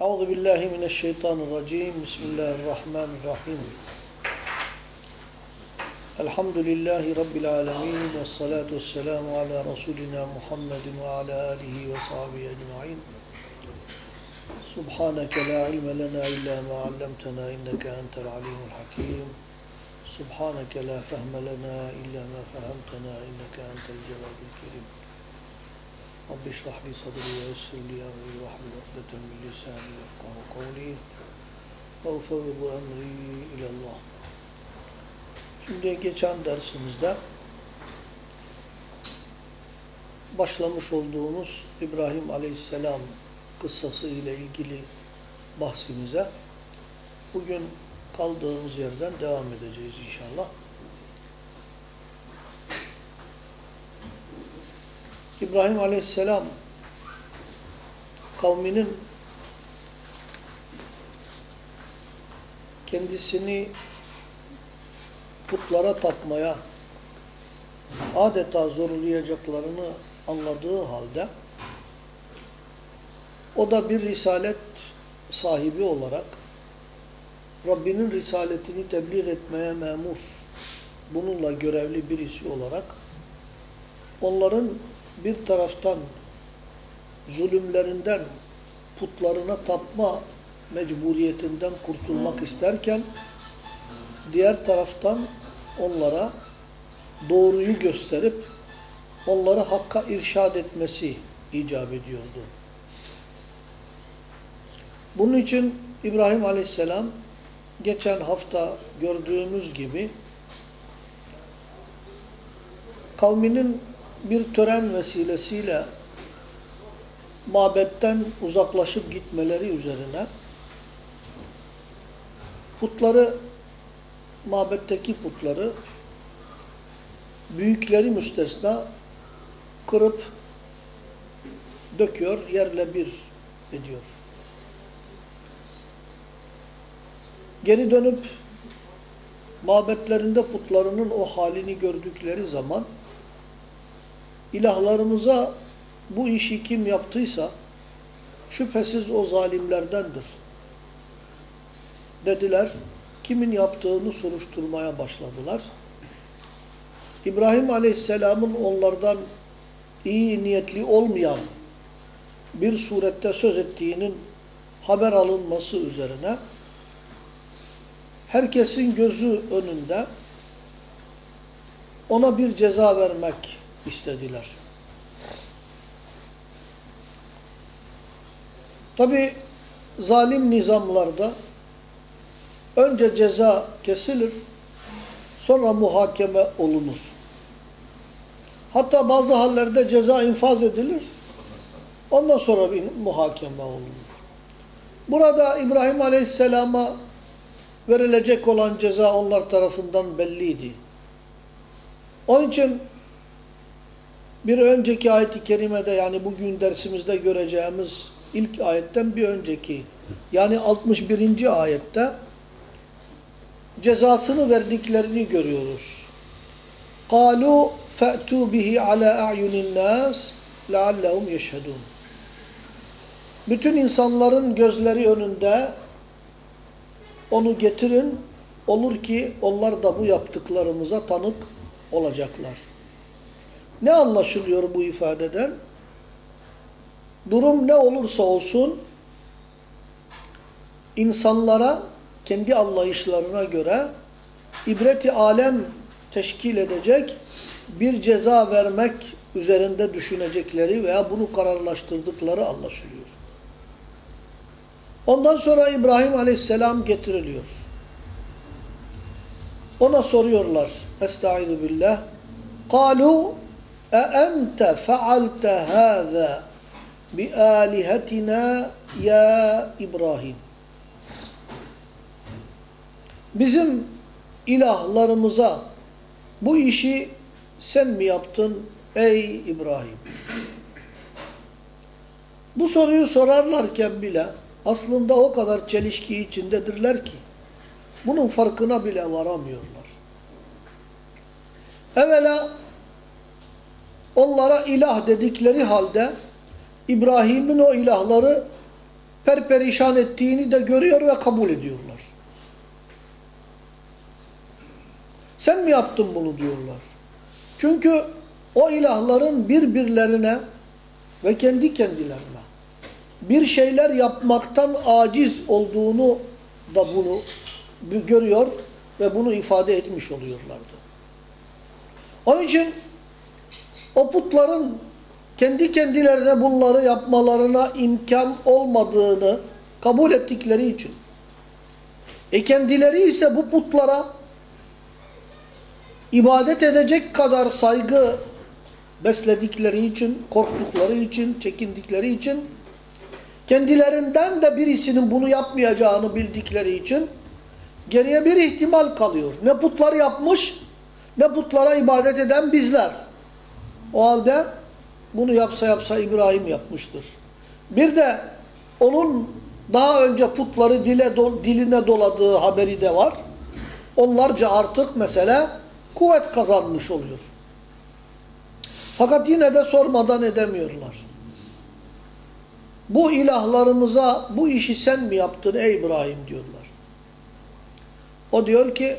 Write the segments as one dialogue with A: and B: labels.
A: Euzu billahi mineşşeytanirracim. Bismillahirrahmanirrahim. Elhamdülillahi rabbil alamin ve salatu vesselamu ala rasulina Muhammedin ve ala alihi ve sahbihi ecmaîn. Subhaneke la ilme lena illa ma 'allamtena inneke entel alimul hakim. Subhaneke la fehme lena illa ma fehemtena inneke entel cevadul kerim. Rabbi şrah li sadri ve yessir li emri ve hlul ukdeten min lisani yefkahu kavli ve ufevvidu emri ilallah. Şimdi geçen dersimizde başlamış olduğumuz İbrahim Aleyhisselam kıssası ile ilgili bahsimize bugün kaldığımız yerden devam edeceğiz inşallah. İbrahim Aleyhisselam kavminin kendisini putlara tapmaya adeta zorlayacaklarını anladığı halde o da bir risalet sahibi olarak Rabbinin risaletini tebliğ etmeye memur, bununla görevli birisi olarak onların bir taraftan zulümlerinden, putlarına tapma mecburiyetinden kurtulmak isterken, diğer taraftan onlara doğruyu gösterip onları hakka irşad etmesi icap ediyordu. Bunun için İbrahim Aleyhisselam geçen hafta gördüğümüz gibi kavminin bir tören vesilesiyle mabetten uzaklaşıp gitmeleri üzerine putları, mabetteki putları büyükleri müstesna kırıp döküyor, yerle bir ediyor. Geri dönüp mabetlerinde putlarının o halini gördükleri zaman ilahlarımıza bu işi kim yaptıysa şüphesiz o zalimlerdendir. Dediler. Kimin yaptığını soruşturmaya başladılar. İbrahim Aleyhisselam'ın onlardan iyi niyetli olmayan bir surette söz ettiğinin haber alınması üzerine herkesin gözü önünde ona bir ceza vermek istediler. Tabi zalim nizamlarda önce ceza kesilir, sonra muhakeme olunur. Hatta bazı hallerde ceza infaz edilir, ondan sonra bir muhakeme olunur. Burada İbrahim Aleyhisselam'a verilecek olan ceza onlar tarafından belliydi. Onun için bir önceki ayet-i kerimede yani bugün dersimizde göreceğimiz ilk ayetten bir önceki yani 61. ayette cezasını verdiklerini görüyoruz. قَالُوا فَأْتُوا بِهِ عَلَى أَعْيُنِ النَّاسِ لَعَلَّهُمْ يَشْهَدُونَ Bütün insanların gözleri önünde onu getirin, olur ki onlar da bu yaptıklarımıza tanık olacaklar. Ne anlaşılıyor bu ifadeden? Durum ne olursa olsun insanlara kendi anlayışlarına göre ibreti alem teşkil edecek bir ceza vermek üzerinde düşünecekleri veya bunu kararlaştırdıkları anlaşılıyor. Ondan sonra İbrahim Aleyhisselam getiriliyor. Ona soruyorlar. Estaizu billah. قَالُوا اَاَنْتَ فَعَلْتَ هَذَا بِآلِهَتِنَا ya İbrahim. Bizim ilahlarımıza bu işi sen mi yaptın ey İbrahim? Bu soruyu sorarlarken bile aslında o kadar çelişki içindedirler ki bunun farkına bile varamıyorlar. Evvela onlara ilah dedikleri halde İbrahim'in o ilahları perperişan ettiğini de görüyor ve kabul ediyorlar. Sen mi yaptın bunu diyorlar. Çünkü o ilahların birbirlerine ve kendi kendilerine bir şeyler yapmaktan aciz olduğunu da bunu görüyor ve bunu ifade etmiş oluyorlardı. Onun için o putların kendi kendilerine bunları yapmalarına imkan olmadığını kabul ettikleri için e kendileri ise bu putlara ibadet edecek kadar saygı besledikleri için, korktukları için, çekindikleri için kendilerinden de birisinin bunu yapmayacağını bildikleri için geriye bir ihtimal kalıyor. Ne putlar yapmış ne putlara ibadet eden bizler. O halde bunu yapsa yapsa İbrahim yapmıştır. Bir de onun daha önce putları dile diline doladığı haberi de var. Onlarca artık mesela kuvvet kazanmış oluyor. Fakat yine de sormadan edemiyorlar. Bu ilahlarımıza bu işi sen mi yaptın ey İbrahim diyorlar. O diyor ki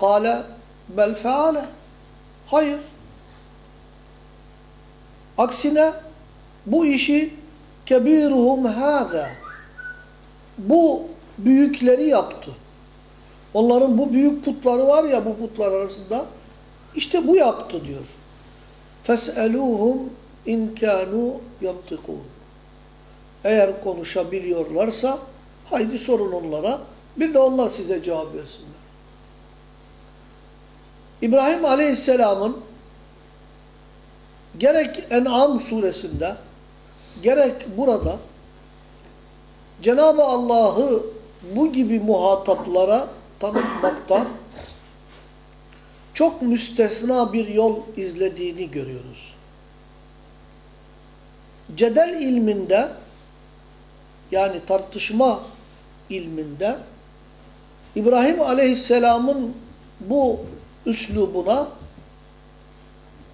A: kâle bel feale hayır Aksine bu işi kebiruhum hâzâ bu büyükleri yaptı. Onların bu büyük putları var ya bu putlar arasında işte bu yaptı diyor. Fes'eluhum in kânû yaptıkûn. Eğer konuşabiliyorlarsa haydi sorun onlara. Bir de onlar size cevap versinler. İbrahim Aleyhisselam'ın gerek En'am suresinde gerek burada Cenab-ı Allah'ı bu gibi muhataplara tanıtmakta çok müstesna bir yol izlediğini görüyoruz. Cedel ilminde yani tartışma ilminde İbrahim Aleyhisselam'ın bu üslubuna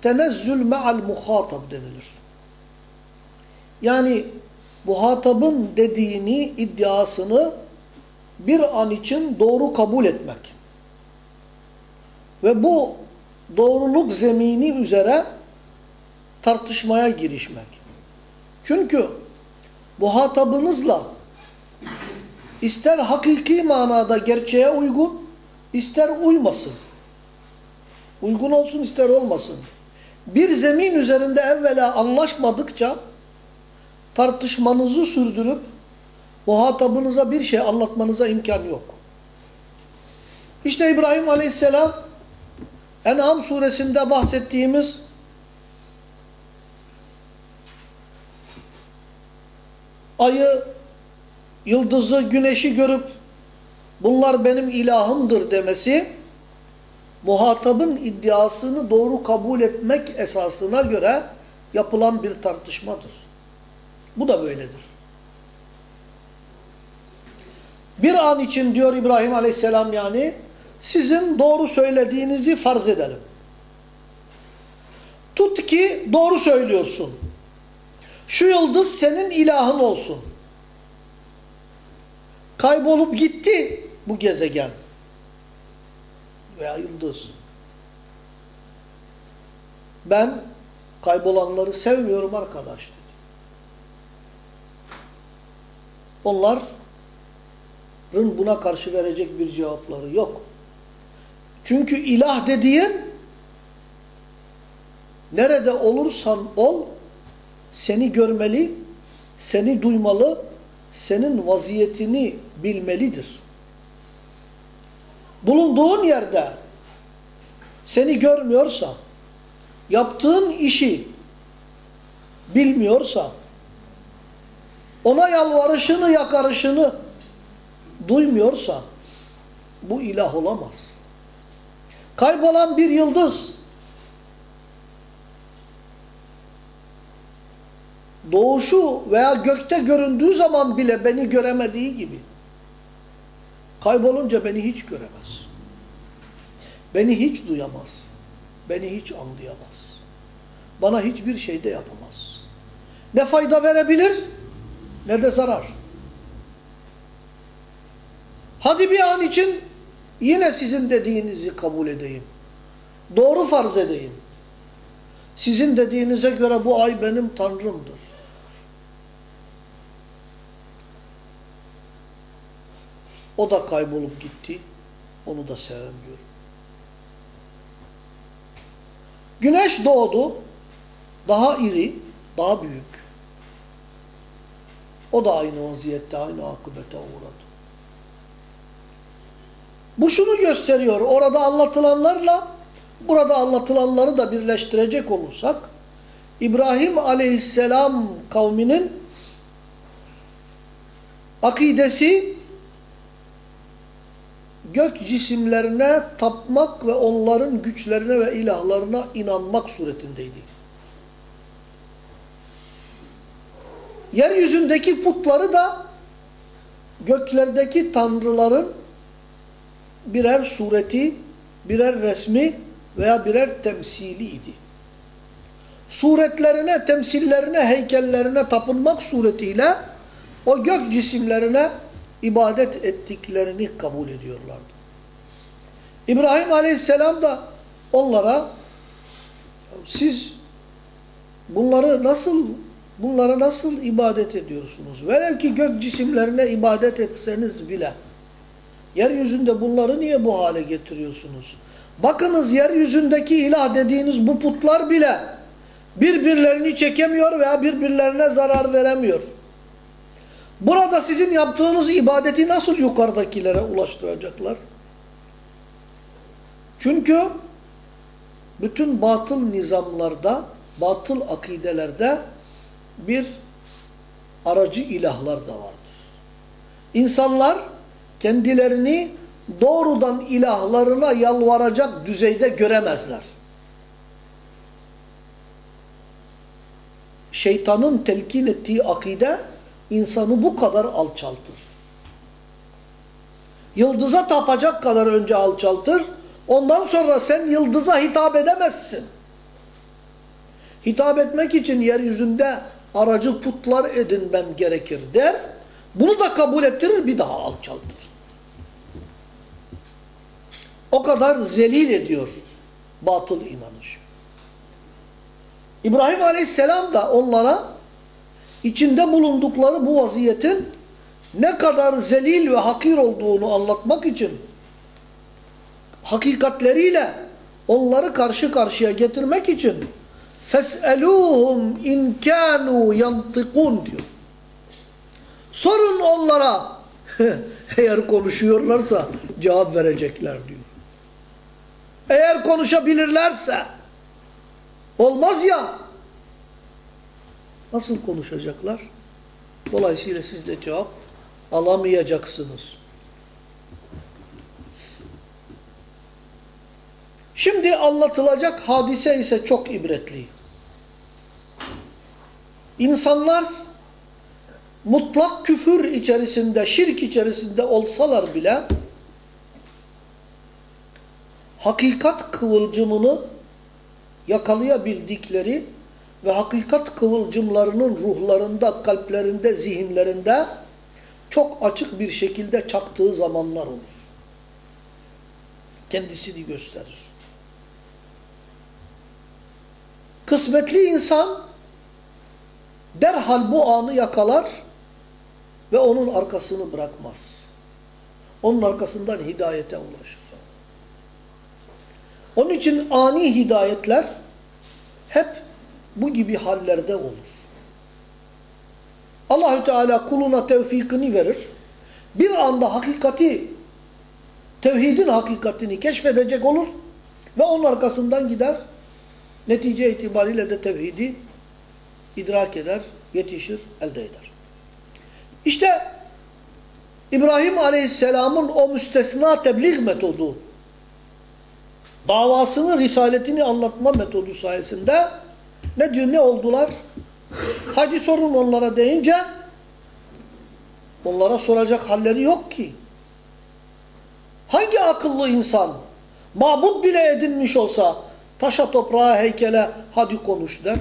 A: tenezzül me'al muhatab denilir. Yani muhatabın dediğini, iddiasını bir an için doğru kabul etmek. Ve bu doğruluk zemini üzere tartışmaya girişmek. Çünkü muhatabınızla ister hakiki manada gerçeğe uygun, ister uymasın. Uygun olsun ister olmasın. Bir zemin üzerinde evvela anlaşmadıkça tartışmanızı sürdürüp muhatabınıza bir şey anlatmanıza imkan yok. İşte İbrahim Aleyhisselam En'am suresinde bahsettiğimiz ayı, yıldızı, güneşi görüp bunlar benim ilahımdır demesi muhatabın iddiasını doğru kabul etmek esasına göre yapılan bir tartışmadır. Bu da böyledir. Bir an için diyor İbrahim Aleyhisselam yani sizin doğru söylediğinizi farz edelim. Tut ki doğru söylüyorsun. Şu yıldız senin ilahın olsun. Kaybolup gitti bu gezegen veya yıldız. Ben kaybolanları sevmiyorum arkadaş dedi. Onların buna karşı verecek bir cevapları yok. Çünkü ilah dediğin nerede olursan ol seni görmeli, seni duymalı, senin vaziyetini bilmelidir. Bulunduğun yerde seni görmüyorsa, yaptığın işi bilmiyorsa, ona yalvarışını, yakarışını duymuyorsa, bu ilah olamaz. Kaybolan bir yıldız doğuşu veya gökte göründüğü zaman bile beni göremediği gibi kaybolunca beni hiç göremez. Beni hiç duyamaz. Beni hiç anlayamaz. Bana hiçbir şey de yapamaz. Ne fayda verebilir ne de zarar. Hadi bir an için yine sizin dediğinizi kabul edeyim. Doğru farz edeyim. Sizin dediğinize göre bu ay benim tanrımdır. O da kaybolup gitti. Onu da sevmiyorum. Güneş doğdu. Daha iri, daha büyük. O da aynı vaziyette, aynı akıbete uğradı. Bu şunu gösteriyor. Orada anlatılanlarla burada anlatılanları da birleştirecek olursak İbrahim aleyhisselam kavminin akidesi gök cisimlerine tapmak ve onların güçlerine ve ilahlarına inanmak suretindeydi. Yeryüzündeki putları da göklerdeki tanrıların birer sureti, birer resmi veya birer temsili idi. Suretlerine, temsillerine, heykellerine tapınmak suretiyle o gök cisimlerine ibadet ettiklerini kabul ediyorlardı. İbrahim Aleyhisselam da onlara siz bunları nasıl bunlara nasıl ibadet ediyorsunuz? Velev ki gök cisimlerine ibadet etseniz bile yeryüzünde bunları niye bu hale getiriyorsunuz? Bakınız yeryüzündeki ilah dediğiniz bu putlar bile birbirlerini çekemiyor veya birbirlerine zarar veremiyor. Burada sizin yaptığınız ibadeti nasıl yukarıdakilere ulaştıracaklar? Çünkü bütün batıl nizamlarda, batıl akidelerde bir aracı ilahlar da vardır. İnsanlar kendilerini doğrudan ilahlarına yalvaracak düzeyde göremezler. Şeytanın telkin ettiği akide insanı bu kadar alçaltır. Yıldıza tapacak kadar önce alçaltır. Ondan sonra sen yıldıza hitap edemezsin. Hitap etmek için yeryüzünde aracı putlar edinmen gerekir der. Bunu da kabul ettirir bir daha alçaltır. O kadar zelil ediyor batıl inanış. İbrahim Aleyhisselam da onlara içinde bulundukları bu vaziyetin ne kadar zelil ve hakir olduğunu anlatmak için hakikatleriyle onları karşı karşıya getirmek için فَاسْأَلُوهُمْ اِنْ كَانُوا يَنْطِقُونَ diyor. Sorun onlara eğer konuşuyorlarsa cevap verecekler diyor. Eğer konuşabilirlerse olmaz ya nasıl konuşacaklar? Dolayısıyla siz de cevap alamayacaksınız. Şimdi anlatılacak hadise ise çok ibretli. İnsanlar mutlak küfür içerisinde, şirk içerisinde olsalar bile hakikat kıvılcımını yakalayabildikleri ve hakikat kıvılcımlarının ruhlarında, kalplerinde, zihinlerinde çok açık bir şekilde çaktığı zamanlar olur. Kendisini gösterir. Kısmetli insan derhal bu anı yakalar ve onun arkasını bırakmaz. Onun arkasından hidayete ulaşır. Onun için ani hidayetler hep bu gibi hallerde olur. Allahü Teala kuluna tevfikini verir. Bir anda hakikati, tevhidin hakikatini keşfedecek olur ve onun arkasından gider. Netice itibariyle de tevhidi idrak eder, yetişir, elde eder. İşte İbrahim Aleyhisselam'ın o müstesna tebliğ metodu, davasını, risaletini anlatma metodu sayesinde ne diyor, ne oldular? Hadi sorun onlara deyince onlara soracak halleri yok ki. Hangi akıllı insan mabut bile edinmiş olsa taşa toprağa heykele hadi konuş der.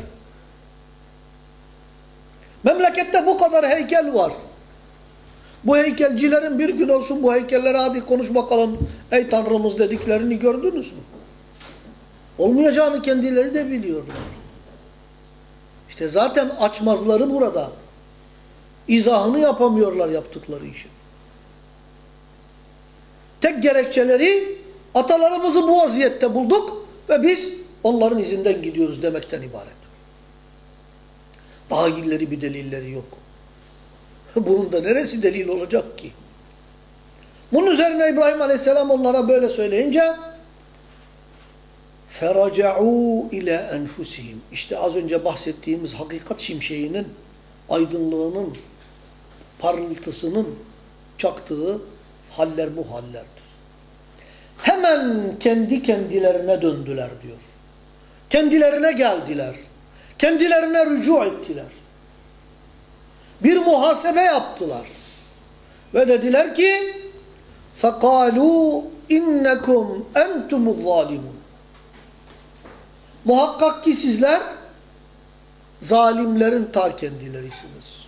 A: Memlekette bu kadar heykel var. Bu heykelcilerin bir gün olsun bu heykellere hadi konuş bakalım ey Tanrımız dediklerini gördünüz mü? Olmayacağını kendileri de biliyorlar. İşte zaten açmazları burada. İzahını yapamıyorlar yaptıkları işin. Tek gerekçeleri atalarımızı bu vaziyette bulduk ve biz onların izinden gidiyoruz demekten ibaret. Daha ileri bir delilleri yok. Bunun da neresi delil olacak ki? Bunun üzerine İbrahim Aleyhisselam onlara böyle söyleyince فَرَجَعُوا ile enfusihim. İşte az önce bahsettiğimiz hakikat şimşeğinin aydınlığının, parıltısının çaktığı haller bu hallerdir. Hemen kendi kendilerine döndüler diyor. Kendilerine geldiler. Kendilerine rücu ettiler. Bir muhasebe yaptılar. Ve dediler ki فَقَالُوا اِنَّكُمْ اَنْتُمُ الظَّالِمُونَ Muhakkak ki sizler zalimlerin ta kendilerisiniz.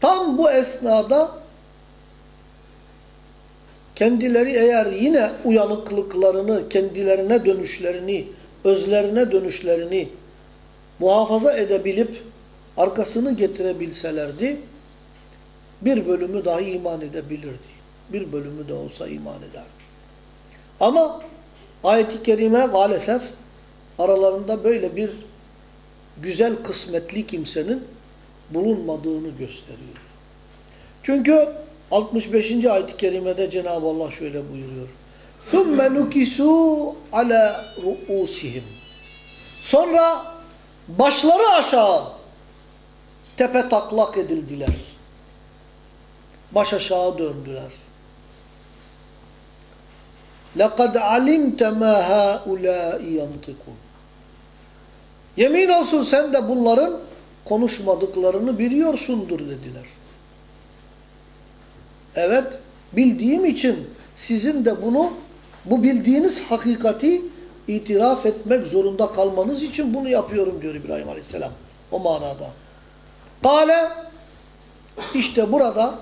A: Tam bu esnada kendileri eğer yine uyanıklıklarını, kendilerine dönüşlerini, özlerine dönüşlerini muhafaza edebilip arkasını getirebilselerdi bir bölümü dahi iman edebilirdi. Bir bölümü de olsa iman ederdi. Ama ayet-i kerime maalesef aralarında böyle bir güzel kısmetli kimsenin bulunmadığını gösteriyor. Çünkü 65. ayet-i kerimede Cenab-ı Allah şöyle buyuruyor. ثُمَّ نُكِسُوا عَلَى رُؤُوسِهِمْ Sonra başları aşağı tepe taklak edildiler. Baş aşağı döndüler. لَقَدْ عَلِمْتَ مَا هَٰؤُلَٰئِ يَنْطِقُونَ Yemin olsun sen de bunların konuşmadıklarını biliyorsundur dediler. Evet, bildiğim için sizin de bunu, bu bildiğiniz hakikati itiraf etmek zorunda kalmanız için bunu yapıyorum diyor İbrahim Aleyhisselam. O manada. Kale, işte burada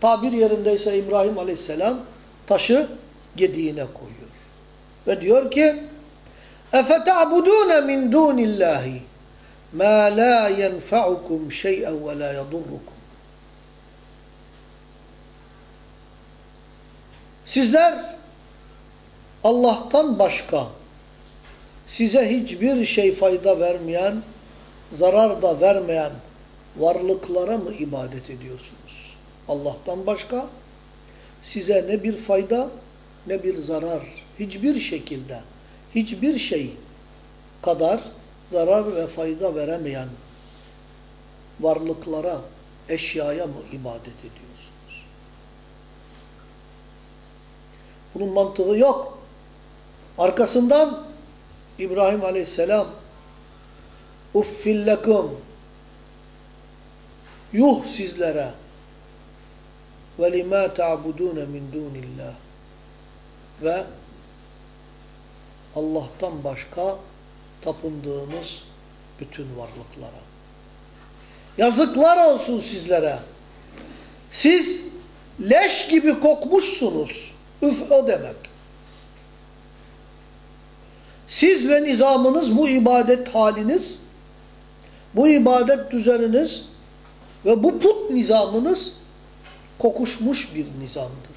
A: tabir yerindeyse İbrahim Aleyhisselam taşı gediğine koyuyor. Ve diyor ki اَفَتَعْبُدُونَ مِنْ دُونِ اللّٰهِ مَا لَا يَنْفَعُكُمْ شَيْئًا وَلَا يَضُرُّكُمْ Sizler Allah'tan başka size hiçbir şey fayda vermeyen, zarar da vermeyen varlıklara mı ibadet ediyorsunuz? Allah'tan başka size ne bir fayda ne bir zarar, hiçbir şekilde, hiçbir şey kadar zarar ve fayda veremeyen varlıklara, eşyaya mı ibadet ediyorsunuz? Bunun mantığı yok. Arkasından İbrahim Aleyhisselam uffillekum yuh sizlere ve lima ta'budun min dunillah ve Allah'tan başka tapındığımız bütün varlıklara. Yazıklar olsun sizlere. Siz leş gibi kokmuşsunuz. Üf o demek. Siz ve nizamınız, bu ibadet haliniz, bu ibadet düzeniniz ve bu put nizamınız kokuşmuş bir nizamdır.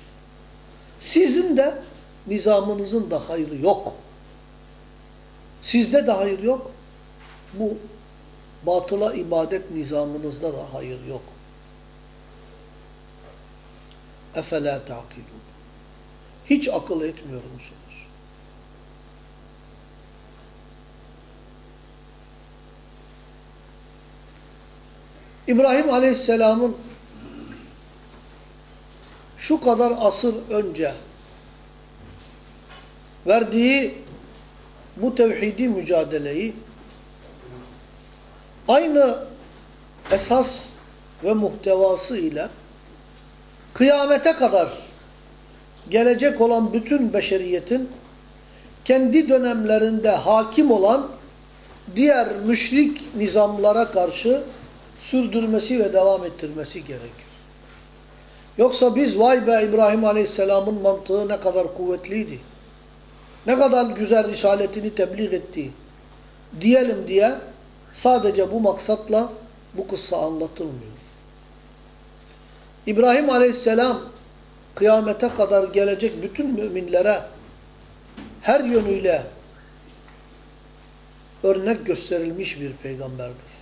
A: Sizin de nizamınızın da hayrı yok. Sizde de hayır yok. Bu batıla ibadet nizamınızda da hayır yok. Efela ta'kilun. Hiç akıl etmiyor musunuz? İbrahim Aleyhisselam'ın şu kadar asır önce verdiği bu tevhidi mücadeleyi aynı esas ve muhtevası ile kıyamete kadar gelecek olan bütün beşeriyetin kendi dönemlerinde hakim olan diğer müşrik nizamlara karşı sürdürmesi ve devam ettirmesi gerekir. Yoksa biz vay be İbrahim Aleyhisselam'ın mantığı ne kadar kuvvetliydi. Ne kadar güzel risaletini tebliğ etti. Diyelim diye sadece bu maksatla bu kıssa anlatılmıyor. İbrahim Aleyhisselam kıyamete kadar gelecek bütün müminlere her yönüyle örnek gösterilmiş bir peygamberdir.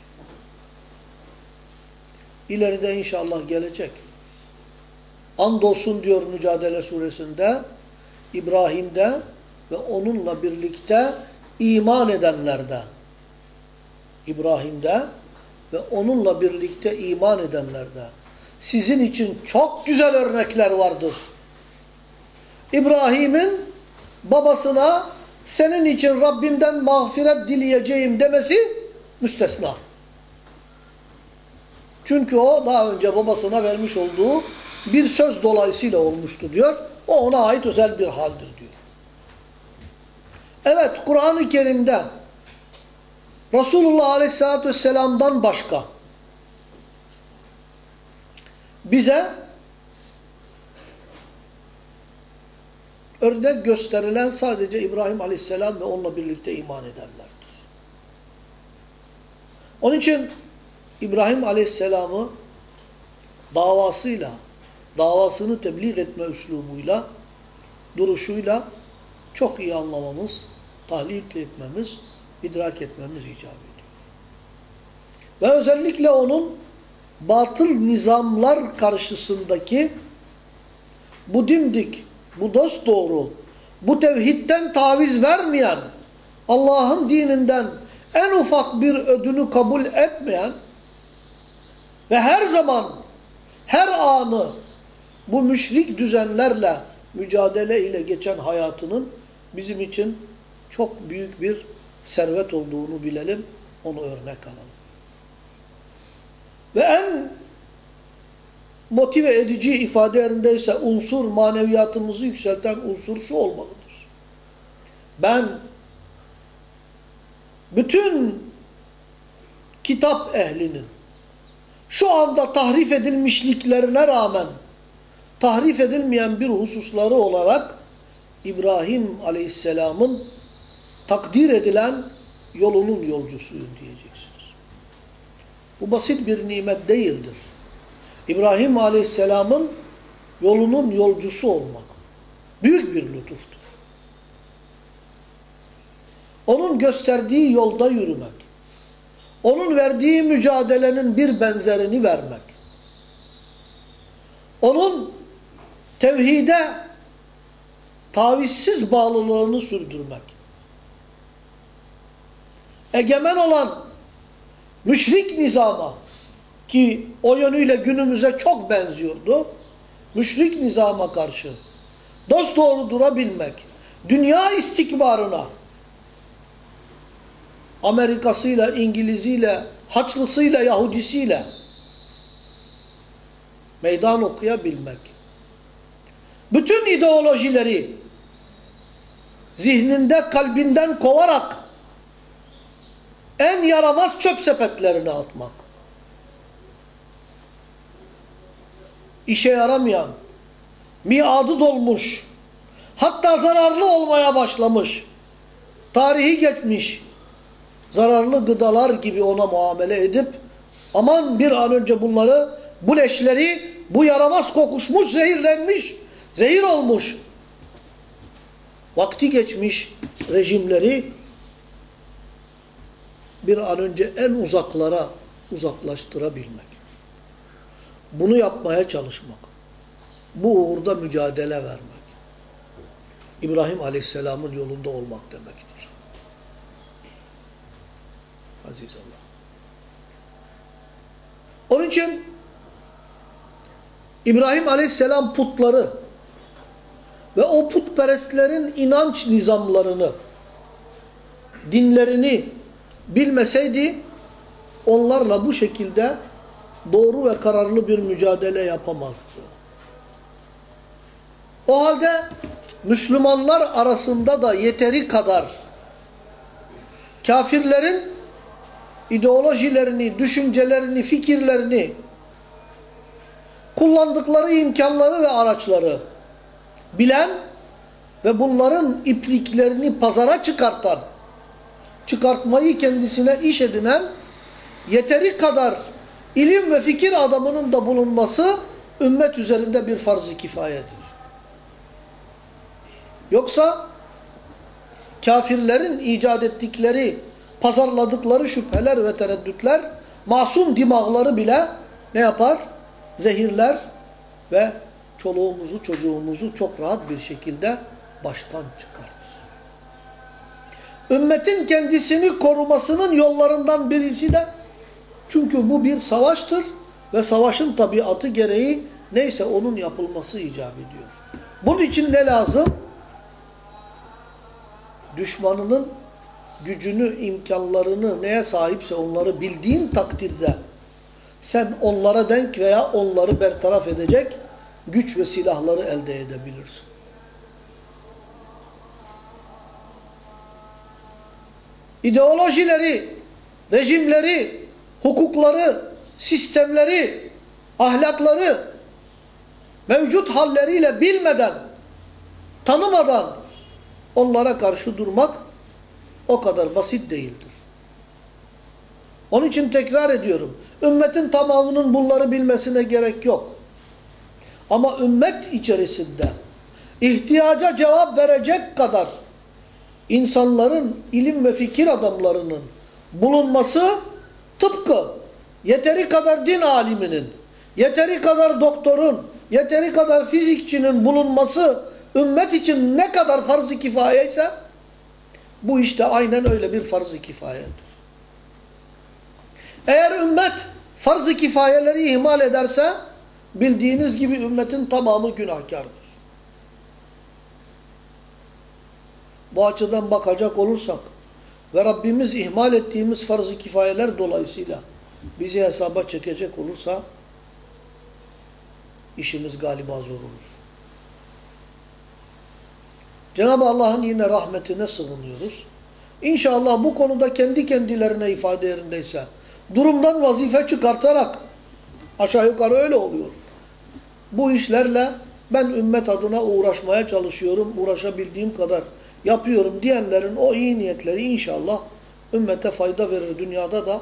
A: İleride inşallah gelecek. Andolsun diyor Mücadele suresinde İbrahim'de ve onunla birlikte iman edenlerde İbrahim'de ve onunla birlikte iman edenlerde sizin için çok güzel örnekler vardır. İbrahim'in babasına senin için Rabbimden mağfiret dileyeceğim demesi müstesna. Çünkü o daha önce babasına vermiş olduğu bir söz dolayısıyla olmuştu diyor. O ona ait özel bir haldir diyor. Evet Kur'an-ı Kerim'de Resulullah Aleyhisselatü Vesselam'dan başka bize örnek gösterilen sadece İbrahim Aleyhisselam ve onunla birlikte iman edenlerdir. Onun için İbrahim Aleyhisselam'ı davasıyla, davasını tebliğ etme üslubuyla, duruşuyla çok iyi anlamamız, tahlil etmemiz, idrak etmemiz icap ediyor. Ve özellikle onun batıl nizamlar karşısındaki bu dimdik, bu dost doğru, bu tevhidden taviz vermeyen, Allah'ın dininden en ufak bir ödünü kabul etmeyen ve her zaman, her anı bu müşrik düzenlerle mücadele ile geçen hayatının bizim için çok büyük bir servet olduğunu bilelim, onu örnek alalım. Ve en motive edici ifade yerindeyse unsur, maneviyatımızı yükselten unsur şu olmalıdır. Ben bütün kitap ehlinin şu anda tahrif edilmişliklerine rağmen tahrif edilmeyen bir hususları olarak İbrahim Aleyhisselam'ın takdir edilen yolunun yolcusuyum diyeceksiniz. Bu basit bir nimet değildir. İbrahim Aleyhisselam'ın yolunun yolcusu olmak büyük bir lütuftur. Onun gösterdiği yolda yürümek, onun verdiği mücadelenin bir benzerini vermek, onun tevhide tavizsiz bağlılığını sürdürmek, egemen olan müşrik nizama ki o yönüyle günümüze çok benziyordu, müşrik nizama karşı dost doğru durabilmek, dünya istikbarına, Amerikasıyla, İngiliziyle, Haçlısıyla, Yahudisiyle meydan okuyabilmek. Bütün ideolojileri zihninde, kalbinden kovarak en yaramaz çöp sepetlerine atmak. İşe yaramayan, miadı dolmuş, hatta zararlı olmaya başlamış, tarihi geçmiş, zararlı gıdalar gibi ona muamele edip aman bir an önce bunları, bu leşleri, bu yaramaz kokuşmuş, zehirlenmiş, zehir olmuş, vakti geçmiş rejimleri bir an önce en uzaklara uzaklaştırabilmek. Bunu yapmaya çalışmak. Bu uğurda mücadele vermek. İbrahim Aleyhisselam'ın yolunda olmak demektir. Aziz Allah. Onun için İbrahim Aleyhisselam putları ve o putperestlerin inanç nizamlarını, dinlerini bilmeseydi onlarla bu şekilde doğru ve kararlı bir mücadele yapamazdı. O halde Müslümanlar arasında da yeteri kadar kafirlerin ideolojilerini, düşüncelerini, fikirlerini, kullandıkları imkanları ve araçları bilen ve bunların ipliklerini pazara çıkartan, çıkartmayı kendisine iş edinen yeteri kadar ilim ve fikir adamının da bulunması ümmet üzerinde bir farz-ı kifayedir. Yoksa kafirlerin icat ettikleri, pazarladıkları şüpheler ve tereddütler masum dimağları bile ne yapar? Zehirler ve çoluğumuzu çocuğumuzu çok rahat bir şekilde baştan çıkartır. Ümmetin kendisini korumasının yollarından birisi de çünkü bu bir savaştır ve savaşın tabiatı gereği neyse onun yapılması icap ediyor. Bunun için ne lazım? Düşmanının gücünü, imkanlarını neye sahipse onları bildiğin takdirde sen onlara denk veya onları bertaraf edecek güç ve silahları elde edebilirsin. İdeolojileri, rejimleri, hukukları, sistemleri, ahlakları mevcut halleriyle bilmeden, tanımadan onlara karşı durmak o kadar basit değildir. Onun için tekrar ediyorum. Ümmetin tamamının bunları bilmesine gerek yok. Ama ümmet içerisinde ihtiyaca cevap verecek kadar insanların ilim ve fikir adamlarının bulunması tıpkı yeteri kadar din aliminin, yeteri kadar doktorun, yeteri kadar fizikçinin bulunması ümmet için ne kadar farz-ı kifaye ise bu işte aynen öyle bir farz-ı kifayedir. Eğer ümmet farz-ı kifayeleri ihmal ederse bildiğiniz gibi ümmetin tamamı günahkardır. Bu açıdan bakacak olursak ve Rabbimiz ihmal ettiğimiz farz-ı kifayeler dolayısıyla bizi hesaba çekecek olursa işimiz galiba zor olur. Cenab-ı Allah'ın yine rahmetine sığınıyoruz. İnşallah bu konuda kendi kendilerine ifade yerindeyse durumdan vazife çıkartarak aşağı yukarı öyle oluyor. Bu işlerle ben ümmet adına uğraşmaya çalışıyorum, uğraşabildiğim kadar yapıyorum diyenlerin o iyi niyetleri inşallah ümmete fayda verir dünyada da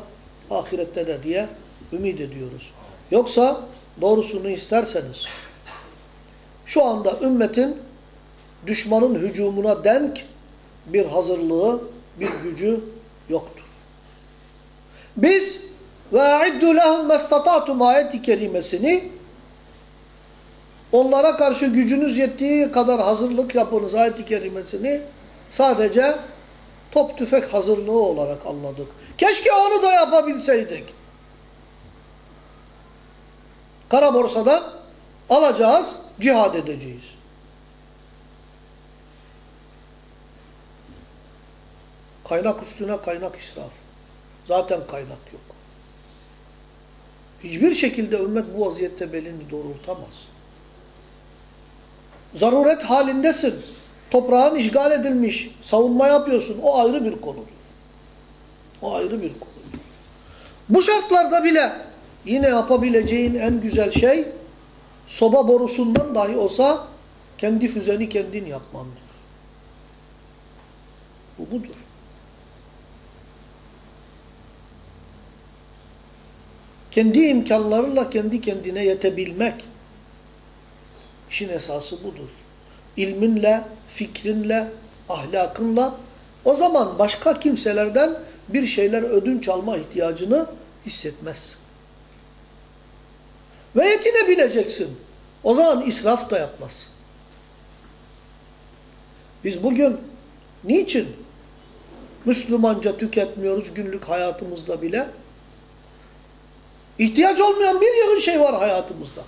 A: ahirette de diye ümit ediyoruz. Yoksa doğrusunu isterseniz şu anda ümmetin düşmanın hücumuna denk bir hazırlığı, bir gücü yoktur. Biz ve aiddu lehum mestatatum ayeti kerimesini onlara karşı gücünüz yettiği kadar hazırlık yapınız ayeti kerimesini sadece top tüfek hazırlığı olarak anladık. Keşke onu da yapabilseydik. Kara borsadan alacağız, cihad edeceğiz. Kaynak üstüne kaynak israf. Zaten kaynak yok. Hiçbir şekilde ümmet bu vaziyette belini doğrultamaz. Zaruret halindesin. Toprağın işgal edilmiş. Savunma yapıyorsun. O ayrı bir konudur. O ayrı bir konudur. Bu şartlarda bile yine yapabileceğin en güzel şey soba borusundan dahi olsa kendi füzeni kendin yapmandır. Bu budur. Kendi imkanlarıyla kendi kendine yetebilmek. İşin esası budur. İlminle, fikrinle, ahlakınla o zaman başka kimselerden bir şeyler ödünç alma ihtiyacını hissetmezsin. Ve yetinebileceksin. O zaman israf da yapmazsın. Biz bugün niçin Müslümanca tüketmiyoruz günlük hayatımızda bile? İhtiyaç olmayan bir yığın şey var hayatımızda.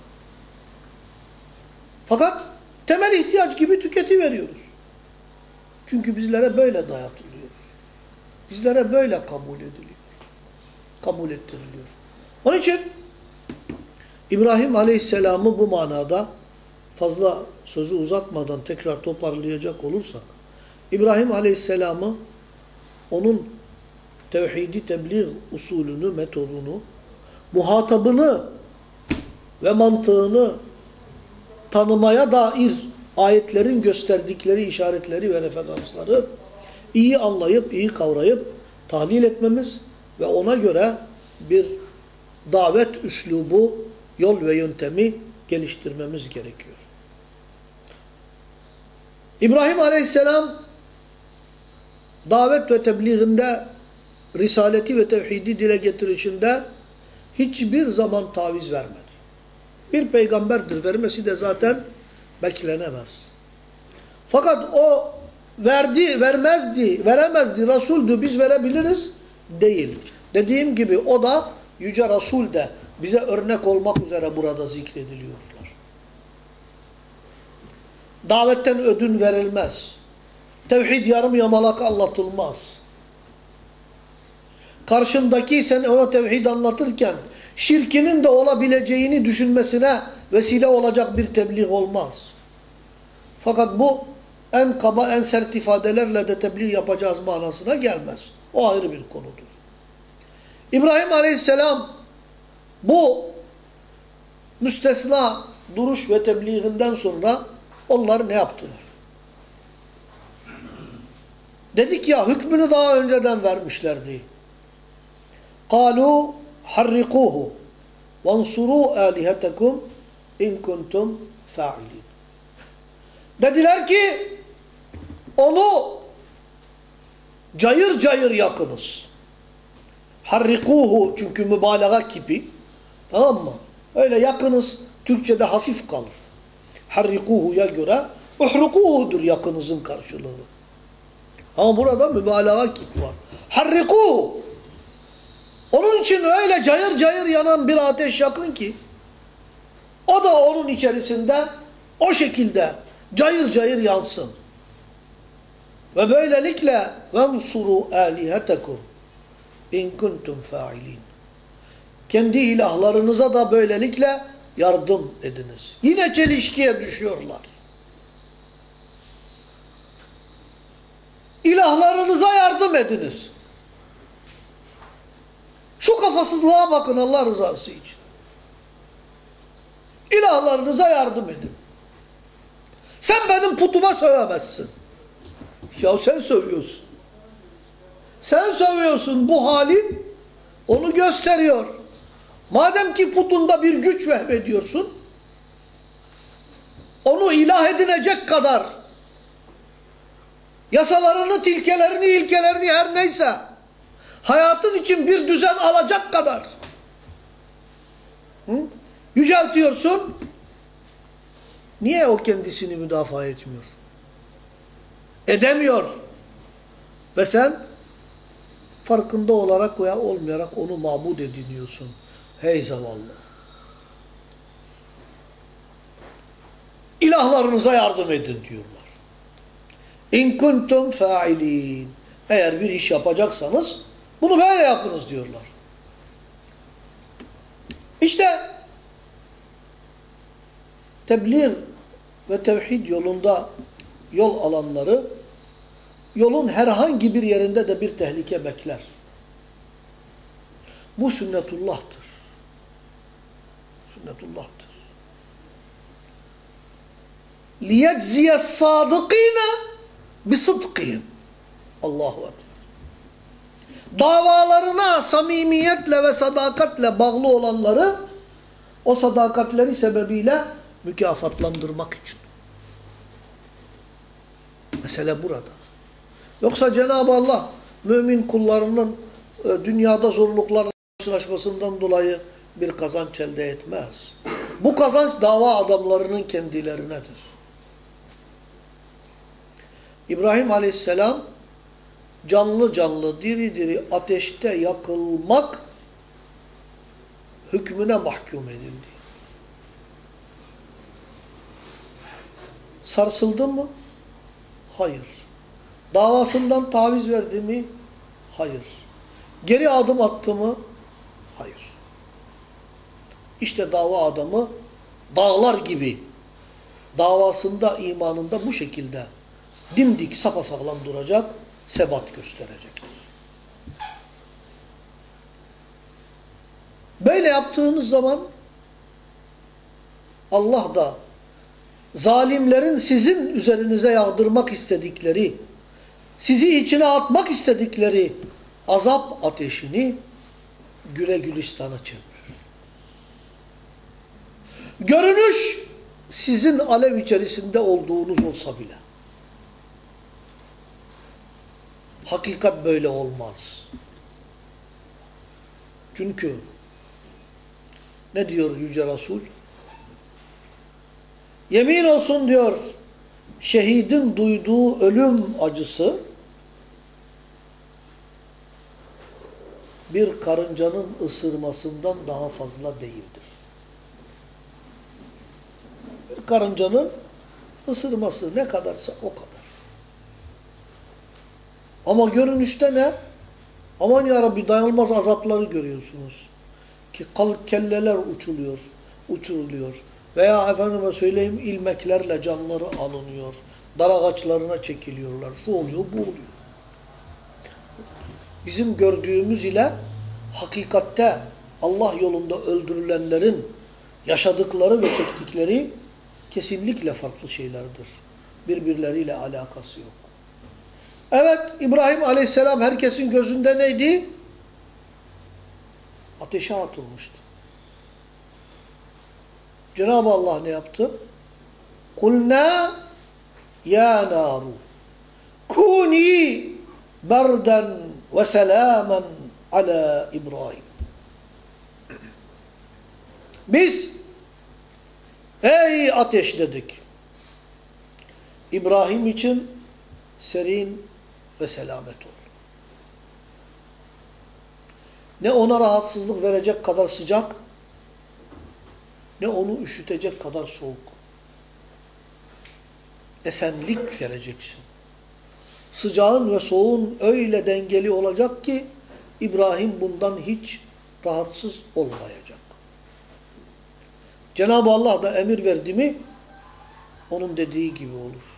A: Fakat temel ihtiyaç gibi tüketi veriyoruz. Çünkü bizlere böyle dayatılıyor. Bizlere böyle kabul ediliyor. Kabul ettiriliyor. Onun için İbrahim Aleyhisselam'ı bu manada fazla sözü uzatmadan tekrar toparlayacak olursak İbrahim Aleyhisselam'ı onun tevhidi tebliğ usulünü, metodunu, muhatabını ve mantığını tanımaya dair ayetlerin gösterdikleri işaretleri ve referansları iyi anlayıp, iyi kavrayıp tahlil etmemiz ve ona göre bir davet üslubu, yol ve yöntemi geliştirmemiz gerekiyor. İbrahim Aleyhisselam davet ve tebliğinde, risaleti ve tevhidi dile getirişinde hiçbir zaman taviz vermedi. Bir peygamberdir. Vermesi de zaten beklenemez. Fakat o verdi, vermezdi, veremezdi, Resul'dü biz verebiliriz değil. Dediğim gibi o da Yüce Resul de bize örnek olmak üzere burada zikrediliyorlar. Davetten ödün verilmez. Tevhid yarım yamalak anlatılmaz. Karşındaki sen ona tevhid anlatırken şirkinin de olabileceğini düşünmesine vesile olacak bir tebliğ olmaz. Fakat bu en kaba en sert ifadelerle de tebliğ yapacağız manasına gelmez. O ayrı bir konudur. İbrahim Aleyhisselam bu müstesna duruş ve tebliğinden sonra onlar ne yaptılar? Dedik ya hükmünü daha önceden vermişlerdi. Kalu harrikuhu vansuru alihetekum in kuntum fa'ilin. Dediler ki onu cayır cayır yakınız. Harrikuhu çünkü mübalağa kipi. Tamam mı? Öyle yakınız Türkçe'de hafif kalır. Harrikuhu'ya göre uhrukuhudur yakınızın karşılığı. Ama burada mübalağa kipi var. Harrikuhu onun için öyle cayır cayır yanan bir ateş yakın ki o da onun içerisinde o şekilde cayır cayır yansın. Ve böylelikle vensuru alihetekum in kuntum fa'ilin. Kendi ilahlarınıza da böylelikle yardım ediniz. Yine çelişkiye düşüyorlar. İlahlarınıza yardım ediniz. Şu kafasızlığa bakın Allah rızası için. İlahlarınıza yardım edin. Sen benim putuma sövemezsin. Ya sen sövüyorsun. Sen sövüyorsun bu halin onu gösteriyor. Madem ki putunda bir güç vehmediyorsun onu ilah edinecek kadar yasalarını, tilkelerini, ilkelerini her neyse hayatın için bir düzen alacak kadar hı? yüceltiyorsun niye o kendisini müdafaa etmiyor? Edemiyor. Ve sen farkında olarak veya olmayarak onu mabud ediniyorsun. Hey zavallı. İlahlarınıza yardım edin diyorlar. İn kuntum fa'ilin. Eğer bir iş yapacaksanız bunu böyle yapınız diyorlar. İşte tebliğ ve tevhid yolunda yol alanları yolun herhangi bir yerinde de bir tehlike bekler. Bu sünnetullah'tır. Sünnetullah'tır. لِيَجْزِيَ الصَّادِقِينَ بِصِدْقِهِمْ Allahu Ekber. Davalarına samimiyetle ve sadakatle bağlı olanları o sadakatleri sebebiyle mükafatlandırmak için. Mesele burada. Yoksa Cenab-ı Allah mümin kullarının e, dünyada zorluklarla karşılaşmasından dolayı bir kazanç elde etmez. Bu kazanç dava adamlarının kendilerinedir. İbrahim Aleyhisselam canlı canlı, diri diri ateşte yakılmak hükmüne mahkum edildi. Sarsıldı mı? Hayır. Davasından taviz verdi mi? Hayır. Geri adım attı mı? Hayır. İşte dava adamı dağlar gibi davasında, imanında bu şekilde dimdik, sapasağlam duracak, sebat gösterecektir. Böyle yaptığınız zaman Allah da zalimlerin sizin üzerinize yağdırmak istedikleri, sizi içine atmak istedikleri azap ateşini güle gülistana çevirir. Görünüş sizin alev içerisinde olduğunuz olsa bile. Hakikat böyle olmaz. Çünkü ne diyor Yüce Resul? Yemin olsun diyor şehidin duyduğu ölüm acısı bir karıncanın ısırmasından daha fazla değildir. Bir karıncanın ısırması ne kadarsa o kadar. Ama görünüşte ne? Aman ya Rabbi dayanılmaz azapları görüyorsunuz. Ki kelleler uçuluyor, uçuruluyor. Veya efendime söyleyeyim ilmeklerle canları alınıyor. Dar ağaçlarına çekiliyorlar. Şu oluyor, bu oluyor. Bizim gördüğümüz ile hakikatte Allah yolunda öldürülenlerin yaşadıkları ve çektikleri kesinlikle farklı şeylerdir. Birbirleriyle alakası yok. Evet İbrahim aleyhisselam herkesin gözünde neydi? Ateşe atılmıştı. Cenab-ı Allah ne yaptı? Kulna ya naru kuni berden ve selamen ala İbrahim. Biz ey ateş dedik. İbrahim için serin ve selamet ol. Ne ona rahatsızlık verecek kadar sıcak, ne onu üşütecek kadar soğuk. Esenlik vereceksin. Sıcağın ve soğuğun öyle dengeli olacak ki İbrahim bundan hiç rahatsız olmayacak. Cenab-ı Allah da emir verdi mi onun dediği gibi olur.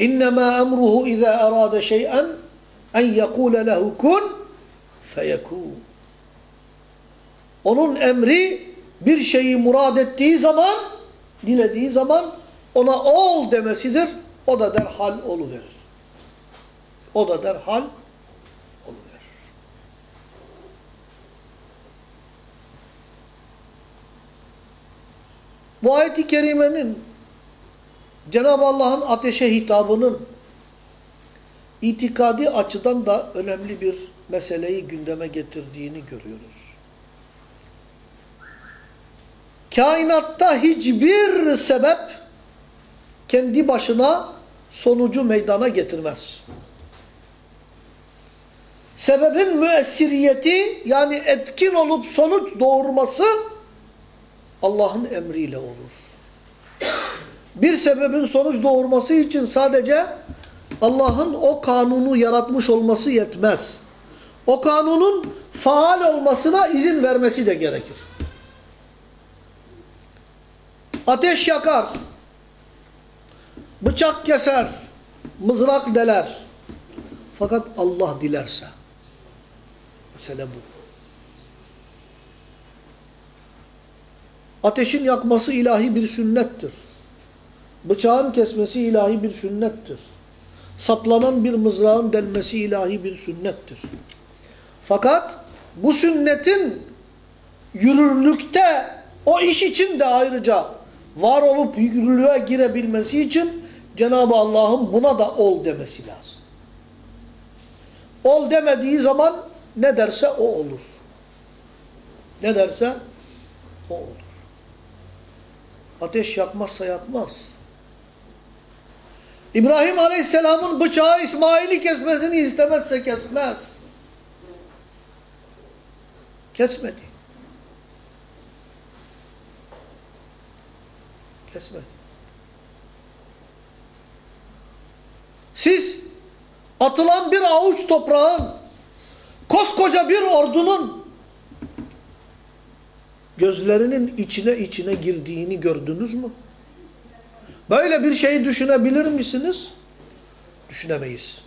A: İnnemâ emruhu izâ arâde şey'en en yekûle lehu kun feyekûn. Onun emri bir şeyi murad ettiği zaman, dilediği zaman ona ol demesidir. O da derhal oluverir. O da derhal oluverir. Bu ayet-i kerimenin Cenab-ı Allah'ın ateşe hitabının itikadi açıdan da önemli bir meseleyi gündeme getirdiğini görüyoruz. Kainatta hiçbir sebep kendi başına sonucu meydana getirmez. Sebebin müessiriyeti yani etkin olup sonuç doğurması Allah'ın emriyle olur. Bir sebebin sonuç doğurması için sadece Allah'ın o kanunu yaratmış olması yetmez. O kanunun faal olmasına izin vermesi de gerekir. Ateş yakar, bıçak keser, mızrak deler. Fakat Allah dilerse. Mesele bu. Ateşin yakması ilahi bir sünnettir. Bıçağın kesmesi ilahi bir sünnettir. Saplanan bir mızrağın delmesi ilahi bir sünnettir. Fakat bu sünnetin yürürlükte o iş için de ayrıca var olup yürürlüğe girebilmesi için Cenab-ı Allah'ın buna da ol demesi lazım. Ol demediği zaman ne derse o olur. Ne derse o olur. Ateş yakmazsa yakmaz. İbrahim Aleyhisselam'ın bıçağı İsmail'i kesmesini istemezse kesmez. Kesmedi. Kesmedi. Siz atılan bir avuç toprağın koskoca bir ordunun gözlerinin içine içine girdiğini gördünüz mü? Böyle bir şeyi düşünebilir misiniz? Düşünemeyiz.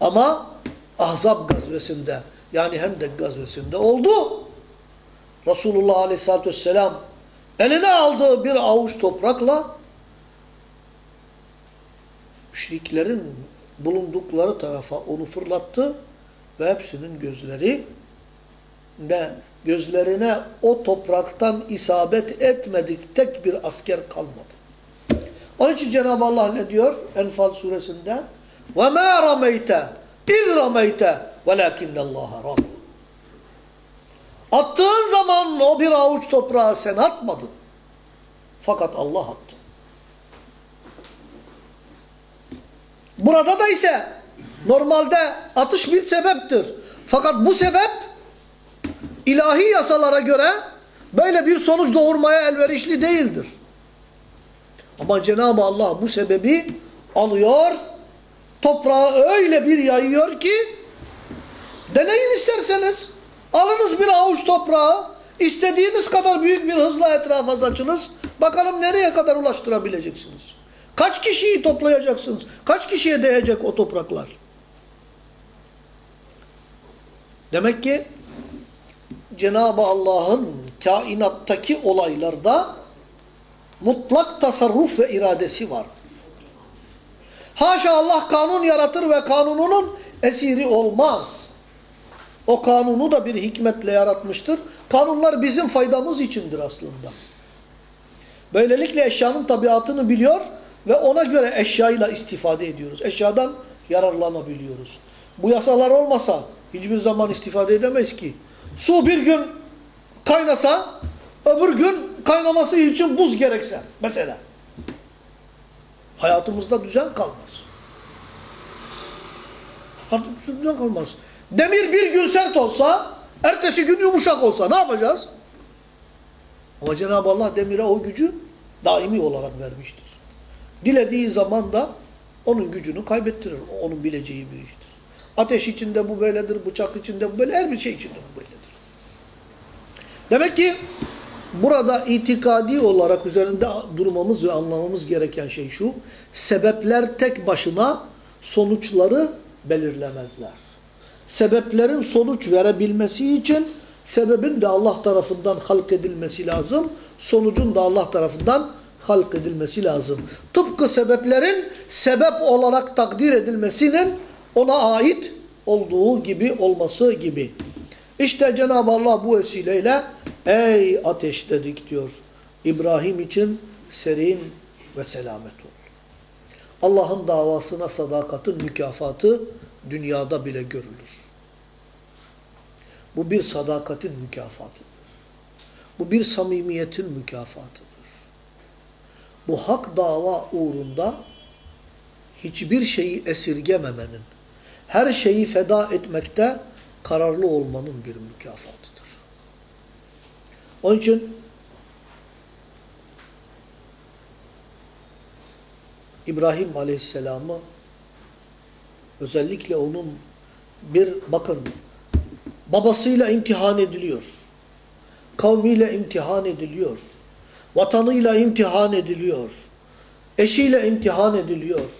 A: Ama Ahzab gazvesinde yani Hendek gazvesinde oldu. Resulullah Aleyhisselatü Vesselam eline aldığı bir avuç toprakla müşriklerin bulundukları tarafa onu fırlattı ve hepsinin gözleri de gözlerine o topraktan isabet etmedik tek bir asker kalmadı. Onun için Cenab-ı Allah ne diyor Enfal suresinde? وَمَا رَمَيْتَ اِذْ رَمَيْتَ وَلَاكِنَّ اللّٰهَ رَمَى Attığın zaman o bir avuç toprağı sen atmadın. Fakat Allah attı. Burada da ise normalde atış bir sebeptir. Fakat bu sebep ilahi yasalara göre böyle bir sonuç doğurmaya elverişli değildir. Ama Cenab-ı Allah bu sebebi alıyor, toprağı öyle bir yayıyor ki deneyin isterseniz. Alınız bir avuç toprağı, istediğiniz kadar büyük bir hızla etrafa saçınız. Bakalım nereye kadar ulaştırabileceksiniz. Kaç kişiyi toplayacaksınız? Kaç kişiye değecek o topraklar? Demek ki Cenab-ı Allah'ın kainattaki olaylarda mutlak tasarruf ve iradesi vardır. Haşa Allah kanun yaratır ve kanununun esiri olmaz. O kanunu da bir hikmetle yaratmıştır. Kanunlar bizim faydamız içindir aslında. Böylelikle eşyanın tabiatını biliyor ve ona göre eşyayla istifade ediyoruz. Eşyadan yararlanabiliyoruz. Bu yasalar olmasa hiçbir zaman istifade edemeyiz ki. Su bir gün kaynasa öbür gün kaynaması için buz gerekse mesela. Hayatımızda düzen kalmaz. Hayatımızda düzen kalmaz. Demir bir gün sert olsa, ertesi gün yumuşak olsa ne yapacağız? Ama Cenab-ı Allah demire o gücü daimi olarak vermiştir. Dilediği zaman da onun gücünü kaybettirir. Onun bileceği bir iştir. Ateş içinde bu böyledir, bıçak içinde bu böyle, her bir şey içinde bu böyledir. Demek ki burada itikadi olarak üzerinde durmamız ve anlamamız gereken şey şu, sebepler tek başına sonuçları belirlemezler. Sebeplerin sonuç verebilmesi için sebebin de Allah tarafından halk edilmesi lazım, sonucun da Allah tarafından halk edilmesi lazım. Tıpkı sebeplerin sebep olarak takdir edilmesinin ona ait olduğu gibi olması gibi. İşte Cenab-ı Allah bu vesileyle ey ateş dedik diyor. İbrahim için serin ve selamet ol. Allah'ın davasına sadakatin mükafatı dünyada bile görülür. Bu bir sadakatin mükafatıdır. Bu bir samimiyetin mükafatıdır. Bu hak dava uğrunda hiçbir şeyi esirgememenin, her şeyi feda etmekte kararlı olmanın bir mükafatıdır. Onun için İbrahim Aleyhisselam'ı özellikle onun bir bakın babasıyla imtihan ediliyor. Kavmiyle imtihan ediliyor. Vatanıyla imtihan ediliyor. Eşiyle imtihan ediliyor.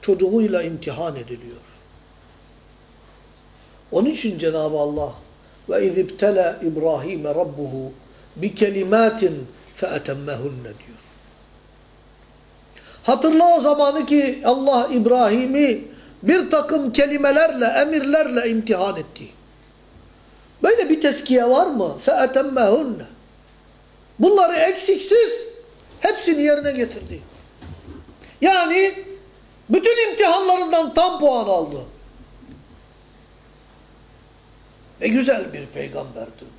A: Çocuğuyla imtihan ediliyor. Onun için Cenab-ı Allah ve izibtela İbrahim rabbuhu bi kelimatin feetemmehunne diyor. Hatırla o zamanı ki Allah İbrahim'i bir takım kelimelerle, emirlerle imtihan etti. Böyle bir teskiye var mı? فَاَتَمَّهُنَّ Bunları eksiksiz hepsini yerine getirdi. Yani bütün imtihanlarından tam puan aldı. Ne güzel bir peygamberdir bu.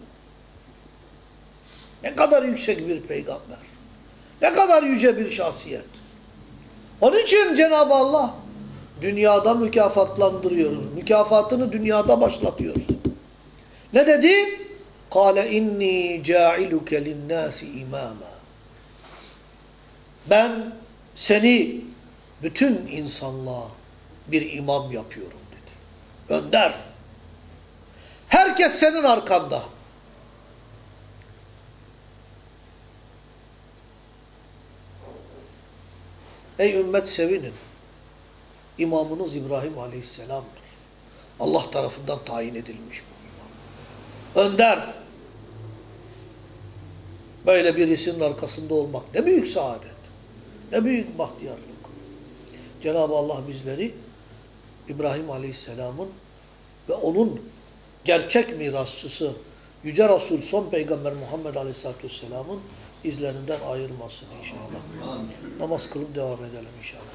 A: ne kadar yüksek bir peygamber. Ne kadar yüce bir şahsiyet. Onun için Cenab-ı Allah dünyada mükafatlandırıyoruz. Mükafatını dünyada başlatıyoruz. Ne dedi? Kale inni ca'iluke linnâsi imama. Ben seni bütün insanlığa bir imam yapıyorum dedi. Önder. Herkes senin arkanda. Ey ümmet sevinin. İmamınız İbrahim Aleyhisselam'dır. Allah tarafından tayin edilmiş bu imam. Önder. Böyle birisinin arkasında olmak ne büyük saadet. Ne büyük bahtiyarlık. Cenab-ı Allah bizleri İbrahim Aleyhisselam'ın ve onun gerçek mirasçısı Yüce Resul son peygamber Muhammed Aleyhisselatü Vesselam'ın izlerinden ayırmasın inşallah. Namaz kılıp devam edelim inşallah.